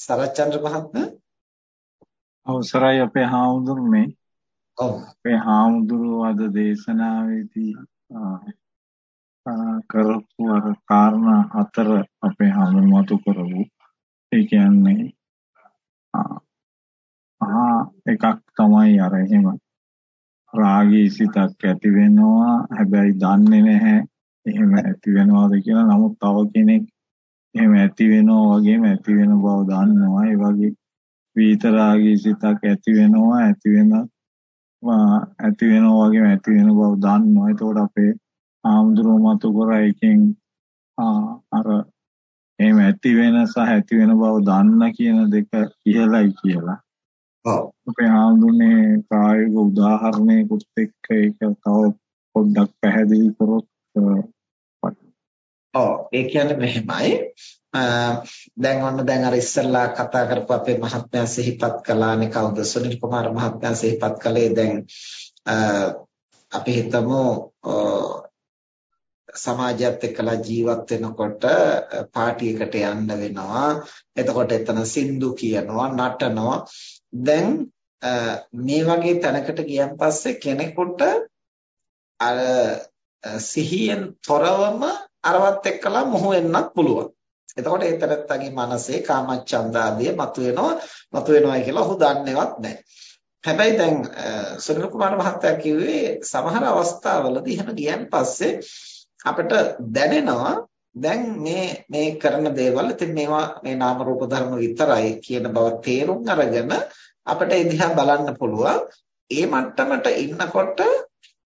සරච්චන්ද්‍ර මහත්මයා අවසරයි අපේ හාමුදුරනේ. ඔව්. අපේ හාමුදුරුවෝ අද දේශනාවේදී කරපු අර කාරණා හතර අපේ හාමුදුරුවෝ කරපු. ඒ කියන්නේ ආ එකක් තමයි අර එහෙම රාගී සිතක් ඇති වෙනවා හැබැයි දන්නේ නැහැ එහෙම ඇති වෙනවද කියලා නමුත් තව කෙනෙක් එහෙම ඇති වෙනවා වගේම ඇති වෙන බව දන්නවා. ඒ වගේ විතරාගී සිතක් ඇති වෙනවා ඇති වෙන ඇති වෙනවා වගේම ඇති වෙන බව දන්නවා. එතකොට අපේ ආම්දුරෝ මතු කර එකෙන් අර එහෙම ඇති වෙන සහ ඇති වෙන බව දන්න කියන දෙක ඉහළයි කියලා. ඔව්. අපේ ආම්දුනේ ප්‍රායෝගික උදාහරණයකට එක්ක ඒක තව පොඩ්ඩක් පැහැදිලි කරොත් ඔව් ඒ කියන්නේ මෙහෙමයි. දැන් ඔන්න දැන් අර ඉස්සෙල්ලා කතා කරපු අපේ මහත්මයා සිහිපත් කළානේ කවුද සුනිල් කුමාර මහත්මයා සිහිපත් කළේ. දැන් අපි හිතමු සමාජයත් එක්කලා ජීවත් වෙනකොට පාටියකට යන්න වෙනවා. එතකොට එතන සින්දු කියනවා නටනවා. දැන් මේ වගේ තැනකට ගියන් පස්සේ කෙනෙකුට අර සිහියෙන් තොරවම අරවත් එක්කලා මොහු වෙන්නත් පුළුවන්. එතකොට ඒ තරත්තගේ මනසේ කාමච්ඡන්දාදිය මතුවෙනවා මතුවෙනවා කියලා ඔහු දන්නේවත් නැහැ. හැබැයි දැන් සුනිල් කුමාර මහත්තයා කිව්වේ සමහර අවස්ථාවලදී එහෙම ගියන් පස්සේ අපිට දැනෙනවා දැන් මේ මේ කරන දේවල් ඉතින් මේවා මේ නාම රූප ධර්ම විතරයි කියන බව තේරුම් අරගෙන අපිට ඒ දිහා බලන්න පුළුවන්. ඒ මට්ටමට ඉන්නකොට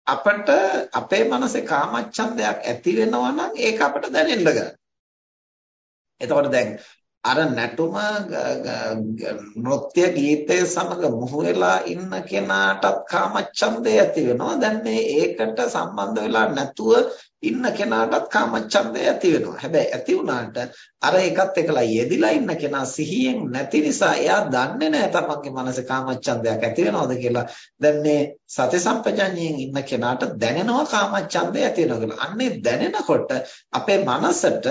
අපට අපේ මනසේ කාමච්ඡන්දයක් ඇති වෙනවා නම් ඒක අපට දැනෙන්න ගන්න. එතකොට දැන් අර නැටුම නෘත්‍ය ගීතය සමග මුහු වෙලා ඉන්න කෙනාටත් කාමච්ඡන්දය ඇති වෙනවා. දැන් මේ ඒකට සම්බන්ධ වෙලා නැතුව ඉන්න කෙනාටත් කාමච්ඡන්දය ඇති වෙනවා. හැබැයි ඇති වුණාට අර එකත් එකලා යෙදිලා ඉන්න කෙනා සිහියෙන් නැති නිසා එයා දන්නේ නැහැ තමන්ගේ මනසේ කාමච්ඡන්දයක් ඇති වෙනවද කියලා. දැන් මේ සති සම්පජඤ්ඤයෙන් ඉන්න කෙනාට දැනෙනවා කාමච්ඡන්දය ඇති වෙනවා කියලා. අන්නේ දැනෙනකොට අපේ මනසට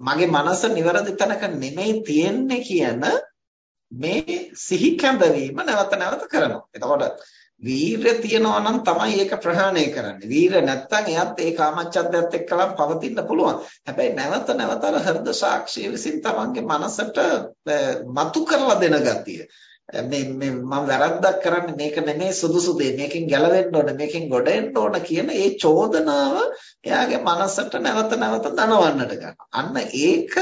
මගේ මනස නිවැරදි තැනක නෙමෙයි තියෙන්නේ කියන මේ සිහි කැඳවීම නැවත නැවත කරනවා. එතකොට වීරය තියනවා නම් තමයි ඒක ප්‍රහාණය කරන්නේ. වීරය නැත්තම් එයත් ඒ කාමච්ඡන්දයත් එක්කලා පවතින්න පුළුවන්. හැබැයි නැවත නැවත අර හෘද සාක්ෂිය විසින් තමන්ගේ මනසට මතු කරලා දෙන ගතිය. මේ මේ මම වැරද්දක් කරන්නේ මේක නෙමෙයි සුදුසු දේ. මේකෙන් ගැලවෙන්න ඕන, මේකෙන් ගොඩ එන්න ඕන කියන ඒ චෝදනාව එයාගේ මනසට නැවත නැවත දනවන්නට ගන්නවා. අන්න ඒක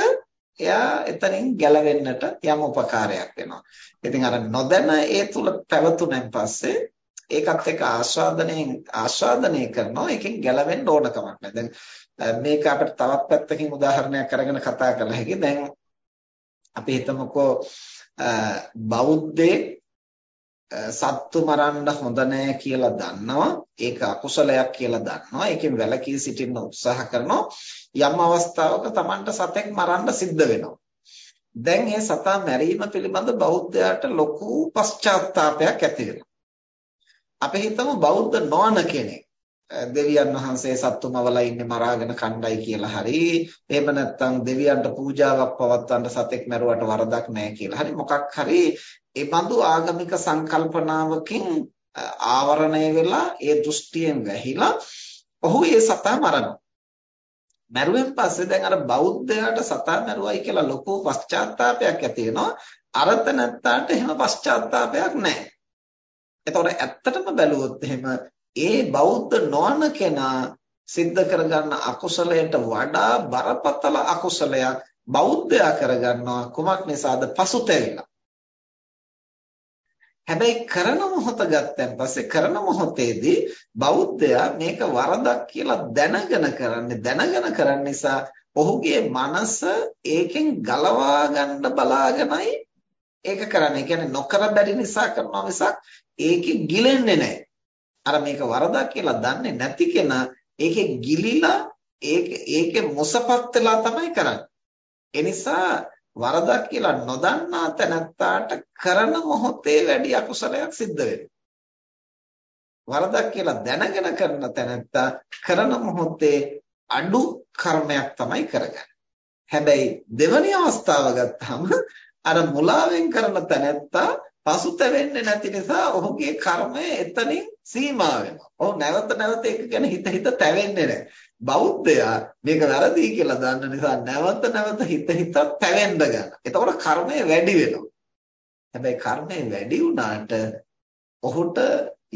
එයා එතනින් ගැලවෙන්නට යම් උපකාරයක් වෙනවා. ඉතින් අර නොදැන ඒ තුල පැවතුනන් පස්සේ ඒකත් එක්ක ආස්වාදනයෙන් ආස්වාදනය කරනවා ඒකෙන් ගැලවෙන්න ඕන කමක් නැහැ. දැන් මේක අපිට තවත් පැත්තකින් උදාහරණයක් අරගෙන කතා කළ හැකි. දැන් අපි හිතමුකෝ බෞද්ධයෙක් සත්තු මරන්න හොඳ නෑ කියලා දන්නවා. ඒක අකුසලයක් කියලා දන්නවා. ඒකෙන් වැළකී සිටින්න උත්සාහ කරනවා. යම් අවස්ථාවක Tamanට සතෙක් මරන්න සිද්ධ වෙනවා. දැන් මේ සතා මැරීම පිළිබඳ බෞද්ධයාට ලොකු පශ්චාත්තාවපයක් ඇති වෙනවා. අපි හිතමු බෞද්ධ නොවන කෙනෙක්. දෙවියන් වහන්සේ සත්තුමවලා ඉන්නේ මරාගෙන කණ්ඩායි කියලා හරි. එහෙම නැත්නම් දෙවියන්ට පූජාවක් පවත්වන්න සතෙක් මරුවට වරදක් නැහැ කියලා හරි. මොකක් හරි ඒ බඳු ආගමික සංකල්පනාවකින් ආවරණය වෙලා ඒ දෘෂ්ටියෙන් වැහිලා ඔහු ඒ සතා මරනවා. මැරුවෙන් පස්සේ දැන් අර බෞද්ධයාට සතා මැරුවයි කියලා ලොකු පශ්චාත්තාවපයක් ඇති වෙනවා. අරත නැත්තාට එහෙම පශ්චාත්තාවපයක් නැහැ. එතකොට ඇත්තටම බැලුවොත් එහෙම ඒ බෞද්ධ නොවන කෙනා සිද්ධ කරගන්න අකුසලයට වඩා බරපතල අකුසලයක් බෞද්ධයා කරගන්නවා කුමක් නිසාද පසුතැවිලා හැබැයි කරන මොහොත ගත්තන් පස්සේ කරන මොහොතේදී බෞද්ධයා මේක වරදක් කියලා දැනගෙන කරන්නේ දැනගෙන කරන්න නිසා ඔහුගේ මනස ඒකෙන් ගලවා ගන්න බලාගෙනයි ඒක කරන්නේ. ඒ කියන්නේ නොකර බැරි නිසා කරනවා මිසක් ඒකේ ගිලෙන්නේ නැහැ. අර මේක වරදක් කියලා දන්නේ නැති කෙනා ඒකේ ගිලිලා ඒක ඒකේ මොසපත් වෙලා තමයි කරන්නේ. ඒ නිසා වරදක් කියලා නොදන්නා තැනත්තාට කරන මොහොතේ වැඩි අකුසලයක් සිද්ධ වෙනවා. වරදක් කියලා දැනගෙන කරන තැනත්තා කරන මොහොතේ අඩු කර්මයක් තමයි කරගන්නේ. හැබැයි දෙවැනි අවස්ථාව ගත්තාම අර මුලාවෙන් කරන තැනැත්තා පසුතැවෙන්නේ නැති නිසා ඔහුගේ කර්මය එතනින් සීමා වෙනවා. ඔහු නැවත නැවත ඒක ගැන හිත හිත තැවෙන්නේ නැහැ. බෞද්ධයා මේක වැරදි කියලා දන්න නිසා නැවත නැවත හිත හිත තැවෙන්න ගන්න. එතකොට කර්මය වැඩි වෙනවා. හැබැයි කර්මය වැඩි වුණාට ඔහුට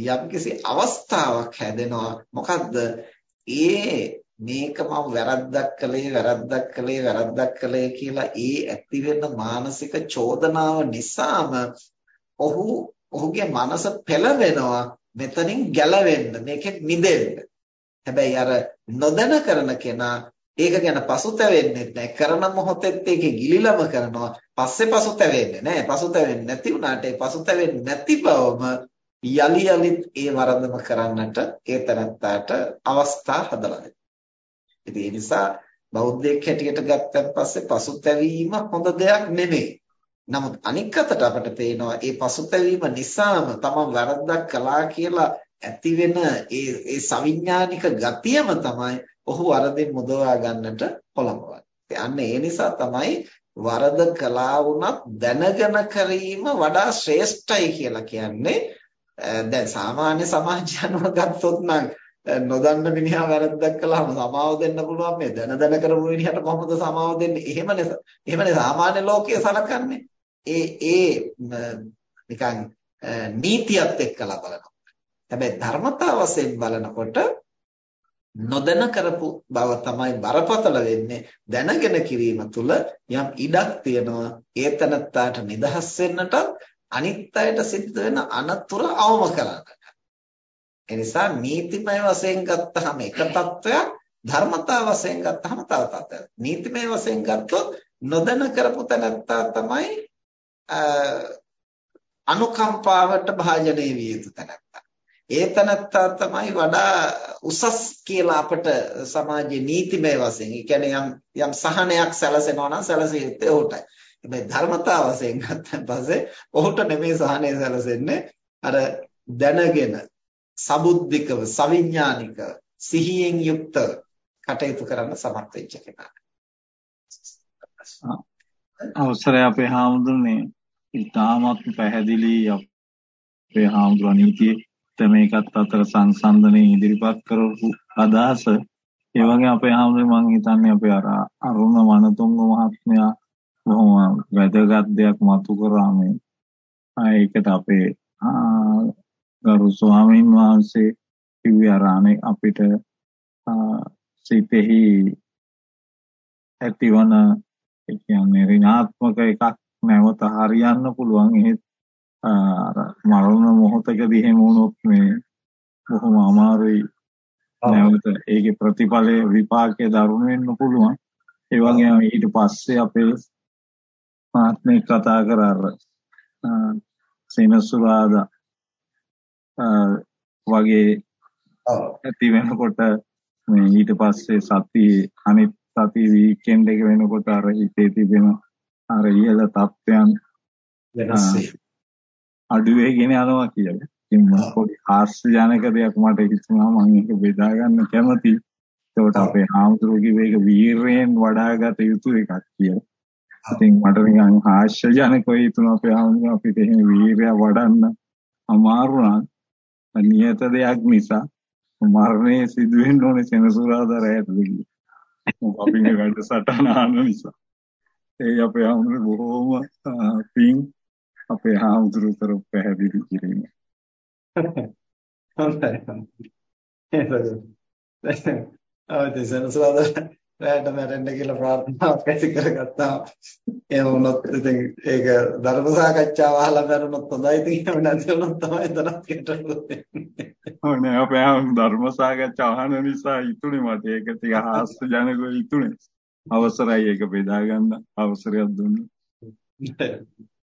යම්කිසි අවස්ථාවක් හැදෙනවා. මොකද්ද? ඒ මේක මම වැරද්දක් කළේ වැරද්දක් කළේ වැරද්දක් කළේ කියලා ඒ ඇති වෙන මානසික චෝදනාව නිසාම ඔහු ඔහුගේ මනස පෙළවෙනවා මෙතනින් ගැලවෙන්න මේකෙන් මිදෙන්න. හැබැයි අර නොදැන කරන කෙනා ඒක ගැන පසුතැවෙන්නේ නැහැ. කරන මොහොතෙත් ඒකේ ගිලිලම කරනවා. පස්සේ පසුතැවෙන්නේ නැහැ. පසුතැවෙන්නේ නැති වුණාට ඒ පසුතැවෙන්නේ නැති බවම යලි යලිත් ඒ වරදම කරන්නට ඒ තරත්තාට අවස්ථා හදලා ඉතින් ඒ නිසා බෞද්ධයෙක් හැටියට ගත්තන් පස්සේ පසුතැවීම හොඳ දෙයක් නෙමෙයි. නමුත් අනික් අතට අපට පේනවා ඒ පසුතැවීම නිසාම තමන් වැරද්දක් කළා කියලා ඇති වෙන ඒ ඒ සවිඥානික ගතියම තමයි ඔහු වරදින් මුදවා ගන්නට පොළඹවන්නේ. අන්න ඒ නිසා තමයි වරද කළා වුණත් දැනගෙන කිරීම වඩා ශ්‍රේෂ්ඨයි කියලා කියන්නේ. දැන් සාමාන්‍ය සමාජය අනුව ගත්තොත් නම් නොදන්න මිනිහා වැරද්දක් කළාම සමාව දෙන්න පුළුවන් මේ දැන දැන කරපු මිනිහට කොහොමද සමාව දෙන්නේ? එහෙමනේ එහෙමනේ සාමාන්‍ය ලෝකයේ සලකන්නේ. ඒ ඒ නිකන් නීතියත් එක්කලා බලනවා. හැබැයි ධර්මතාව වශයෙන් බලනකොට නොදැන කරපු බව තමයි බරපතල වෙන්නේ. දැනගෙන කිරීම තුළ යම් ඉඩක් තියෙනවා. ඒතනත්තාට නිදහස් වෙන්නට අනිත් අයට සිද්ධ වෙන අනතුරු අවම කරන්නට ඒ නිසා නීතිමය වශයෙන් ගත්තහම එක තත්වයක් ධර්මතාව වශයෙන් ගත්තහම තව තත්ත්වයක් නීතිමය වශයෙන් ගත්තොත් නොදැන කරපු තැනත්තා තමයි අනුකම්පාවට භාජනය විය යුතු තැනත්තා. ඒ තැනත්තා තමයි වඩා උසස් කියලා අපට සමාජයේ නීතිමය වශයෙන්, ඒ කියන්නේ යම් යම් සහනයක් සැලසෙනවා නම් සැලසිය යුත්තේ ඔහුටයි. හැබැයි ධර්මතාව වශයෙන් ගත්තන් පස්සේ ඔහුට නෙමෙයි සහනය සැලසෙන්නේ අර දැනගෙන සබුද්ධිකව සවිඥානික සිහියෙන් යුක්ත කටයුතු කරන්න සමර්ථ වෙච්ච කෙනා. අවසරයි අපේ හාමුදුරනේ ඉතාමත් පැහැදිලි අපේ හාමුදුරුවෝ නීතියේ මේකත් අතර සංසන්දනයේ ඉදිරිපත් කරපු අදහස. ඒ වගේ අපේ හාමුදුරුවෝ මම හිතන්නේ අපේ අර අරුණ මනතුංග මහත්මයා බොහොම වැදගත් දෙයක් මතු කරා මේ. ඒකට අපේ ගරු ස්වාමීන් වහන්සේ කිව්වේ අර අනේ අපිට සිතෙහි ඇතිවන ඒ කියන්නේ ඍණාත්මක එකක් නැවත හරියන්න පුළුවන්. එහෙත් අර මරණ මොහොතකදී එහෙම වුණොත් මේ බොහොම අමාරුයි. නැවත ඒකේ ප්‍රතිඵලයේ විපාකයේ දරුණු වෙන්න පුළුවන්. ඒ වගේම ඊට පස්සේ අපේ ආත්මේ කතා කරාර සෙනසුරාදා වගේ ඇති වෙනකොට මේ ඊට පස්සේ සතියේ අනිත් සති වීකෙන්ඩ් එක වෙනකොට අර හිතේ තිබෙන අර ඉහළ තත්ත්වයන් වෙනස් අඩු වෙගෙන යනවා කියලා. ඉතින් පොඩි හාස්‍යජනක දෙයක් මට හිතුණා මම ඒක බෙදා ගන්න කැමතියි. ඒකට අපේ ආමතුරු කිව්වේ ඒක වීරයෙන් වඩාගත යුතු එකක් කියලා. ඉතින් මට නිකන් හාස්‍යජනකව හිතුණා අපේ ආමතුරු අපිට එහෙම වීරය වඩන්න අමාරු නම් නියත දෙයක් නිසා මරණය සිදු වෙන්න ඕනේ සෙනසුරාදා රැයට දෙන්නේ. අපි මේ වැඩ සටහන ආන නිසා. ඒ අපේ ආමුදුර බොහෝම පිං අපේ ආමුදුර කර පැහැදිලි කිරීම. හොඳයි. එහෙනම් අවදි සනසලාද රැට මැරෙන්න කියලා ප්‍රාර්ථනාවක් ඇති කරගත්තා. එහෙම වුණොත් ඉතින් ඒක ධර්ම සාකච්ඡාව අහලා මැරුණොත් හොඳයි ඉතින් එහෙම නැති වුණොත් තමයි එතනත් ගැටලුව ඕනේ අපේ ධර්ම සාකච්ඡාව අහන නිසා ඉතුනේ මට ඒක ටික හාස්‍ය ජනකව ඉතුනේ. අවසරයි ඒක බෙදා ගන්න අවසරයක් දුන්නා.